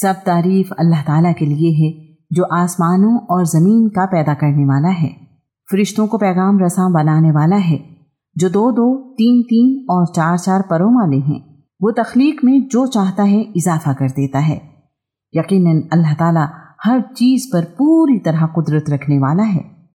سب تعریف اللہ تعالیٰ کے لیے ہے، جو آسمانوں اور زمین کا پیدا کرنے والا ہے۔ فرشتوں کو پیغام رساں بنانے والا ہے۔ جو دو دو، تین تین اور چار چار پروں والے ہیں، وہ تخلیق میں جو چاہتا ہے اضافہ کر دیتا ہے۔ یقیناً اللہ تعالیٰ ہر چیز پر پوری طرح قدرت رکھنے والا ہے۔